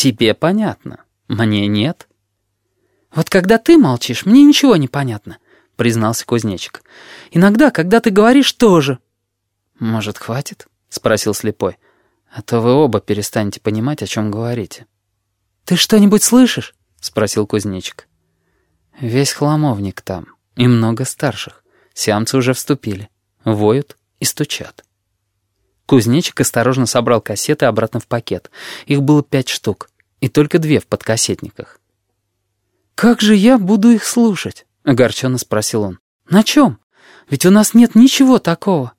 Тебе понятно, мне нет. Вот когда ты молчишь, мне ничего не понятно, признался кузнечик. Иногда, когда ты говоришь, тоже. Может, хватит? Спросил слепой. А то вы оба перестанете понимать, о чем говорите. Ты что-нибудь слышишь? Спросил кузнечик. Весь хламовник там, и много старших. Сиамцы уже вступили, воют и стучат. Кузнечик осторожно собрал кассеты обратно в пакет. Их было пять штук, и только две в подкассетниках. «Как же я буду их слушать?» — огорченно спросил он. «На чем? Ведь у нас нет ничего такого».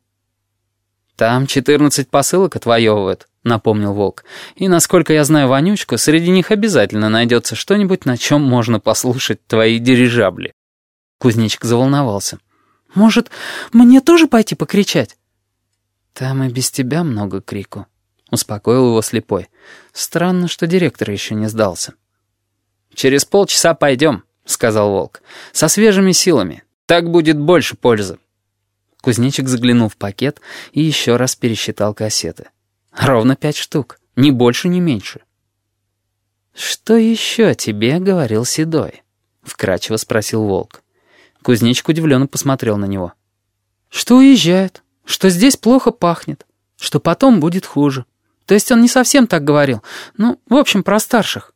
«Там четырнадцать посылок отвоевывают», — напомнил Волк. «И, насколько я знаю Вонючку, среди них обязательно найдется что-нибудь, на чем можно послушать твои дирижабли». Кузнечик заволновался. «Может, мне тоже пойти покричать?» «Там и без тебя много крику», — успокоил его слепой. «Странно, что директор еще не сдался». «Через полчаса пойдем», — сказал Волк. «Со свежими силами. Так будет больше пользы». Кузнечик заглянул в пакет и еще раз пересчитал кассеты. «Ровно пять штук. Ни больше, ни меньше». «Что еще тебе говорил Седой?» — вкратчиво спросил Волк. Кузнечик удивленно посмотрел на него. «Что уезжает?» что здесь плохо пахнет, что потом будет хуже. То есть он не совсем так говорил. Ну, в общем, про старших».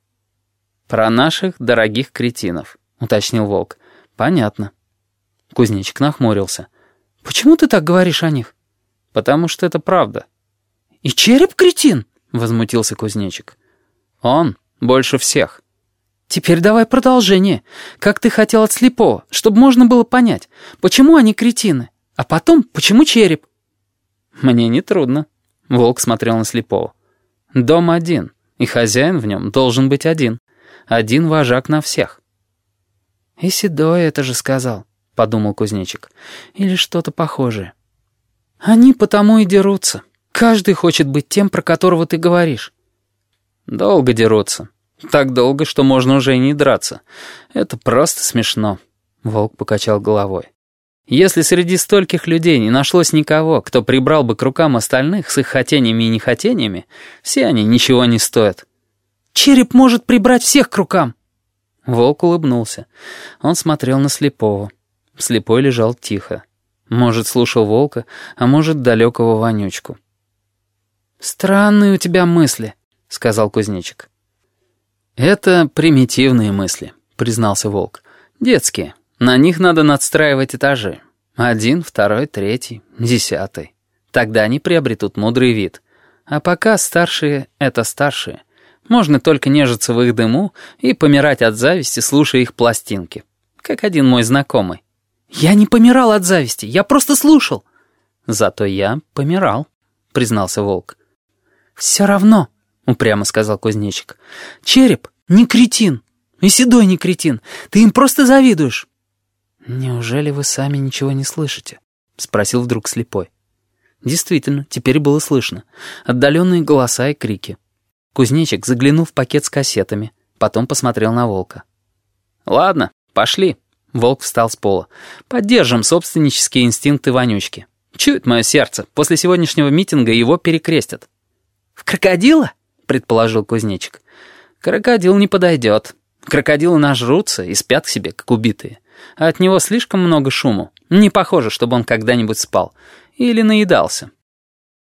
«Про наших дорогих кретинов», — уточнил Волк. «Понятно». Кузнечик нахмурился. «Почему ты так говоришь о них?» «Потому что это правда». «И череп кретин?» — возмутился Кузнечик. «Он больше всех». «Теперь давай продолжение. Как ты хотел от слепого, чтобы можно было понять, почему они кретины?» А потом, почему череп? Мне не трудно. Волк смотрел на слепого. Дом один, и хозяин в нем должен быть один. Один вожак на всех. И Седой это же сказал, подумал кузнечик. Или что-то похожее. Они потому и дерутся. Каждый хочет быть тем, про которого ты говоришь. Долго дерутся. Так долго, что можно уже и не драться. Это просто смешно. Волк покачал головой. Если среди стольких людей не нашлось никого, кто прибрал бы к рукам остальных с их хотениями и нехотениями, все они ничего не стоят. «Череп может прибрать всех к рукам!» Волк улыбнулся. Он смотрел на слепого. Слепой лежал тихо. Может, слушал волка, а может, далекого вонючку. «Странные у тебя мысли», — сказал кузнечик. «Это примитивные мысли», — признался волк. «Детские». На них надо надстраивать этажи. Один, второй, третий, десятый. Тогда они приобретут мудрый вид. А пока старшие — это старшие. Можно только нежиться в их дыму и помирать от зависти, слушая их пластинки. Как один мой знакомый. «Я не помирал от зависти, я просто слушал». «Зато я помирал», — признался волк. «Все равно», — упрямо сказал кузнечик. «Череп не кретин, и седой не кретин. Ты им просто завидуешь». «Неужели вы сами ничего не слышите?» — спросил вдруг слепой. Действительно, теперь было слышно. Отдаленные голоса и крики. Кузнечик заглянул в пакет с кассетами, потом посмотрел на волка. «Ладно, пошли». Волк встал с пола. «Поддержим собственнические инстинкты вонючки. Чует мое сердце, после сегодняшнего митинга его перекрестят». «В крокодила?» — предположил кузнечик. «Крокодил не подойдет. Крокодилы нажрутся и спят к себе, как убитые а от него слишком много шуму. Не похоже, чтобы он когда-нибудь спал. Или наедался.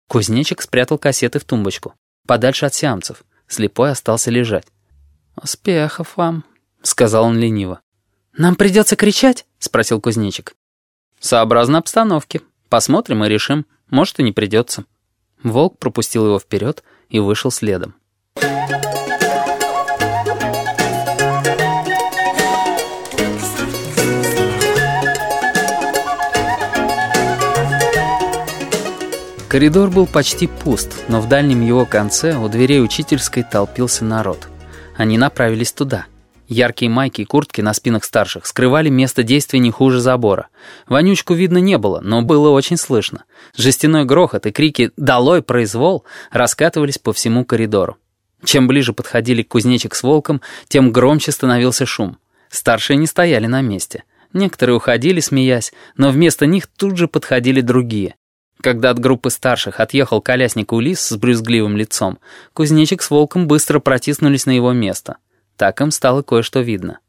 Кузнечик спрятал кассеты в тумбочку, подальше от сиамцев. Слепой остался лежать. «Успехов вам», — сказал он лениво. «Нам придется кричать?» — спросил кузнечик. «Сообразно обстановке. Посмотрим и решим. Может, и не придется». Волк пропустил его вперед и вышел следом. Коридор был почти пуст, но в дальнем его конце у дверей учительской толпился народ. Они направились туда. Яркие майки и куртки на спинах старших скрывали место действия не хуже забора. Вонючку видно не было, но было очень слышно. Жестяной грохот и крики «Долой произвол!» раскатывались по всему коридору. Чем ближе подходили кузнечик с волком, тем громче становился шум. Старшие не стояли на месте. Некоторые уходили, смеясь, но вместо них тут же подходили другие. Когда от группы старших отъехал колясник Улис с брюзгливым лицом, кузнечик с волком быстро протиснулись на его место. Так им стало кое-что видно.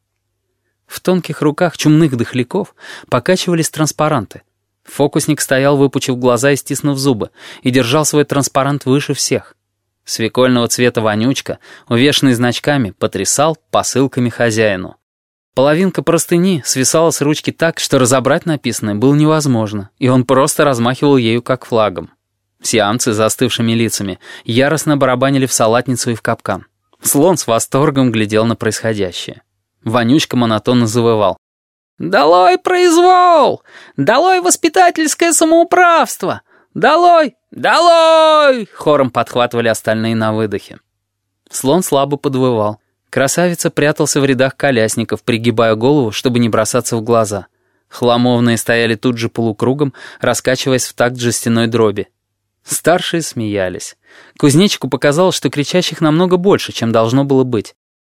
В тонких руках чумных дохляков покачивались транспаранты. Фокусник стоял, выпучив глаза и стиснув зубы, и держал свой транспарант выше всех. Свекольного цвета вонючка, увешанный значками, потрясал посылками хозяину. Половинка простыни свисала с ручки так, что разобрать написанное было невозможно, и он просто размахивал ею как флагом. Сиамцы с застывшими лицами яростно барабанили в салатницу и в капкан. Слон с восторгом глядел на происходящее. Вонючка монотонно завывал. «Долой произвол! Долой воспитательское самоуправство! Долой! Долой!» Хором подхватывали остальные на выдохе. Слон слабо подвывал. Красавица прятался в рядах колясников, пригибая голову, чтобы не бросаться в глаза. Хламовные стояли тут же полукругом, раскачиваясь в такт жестяной дроби. Старшие смеялись. Кузнечику показалось, что кричащих намного больше, чем должно было быть.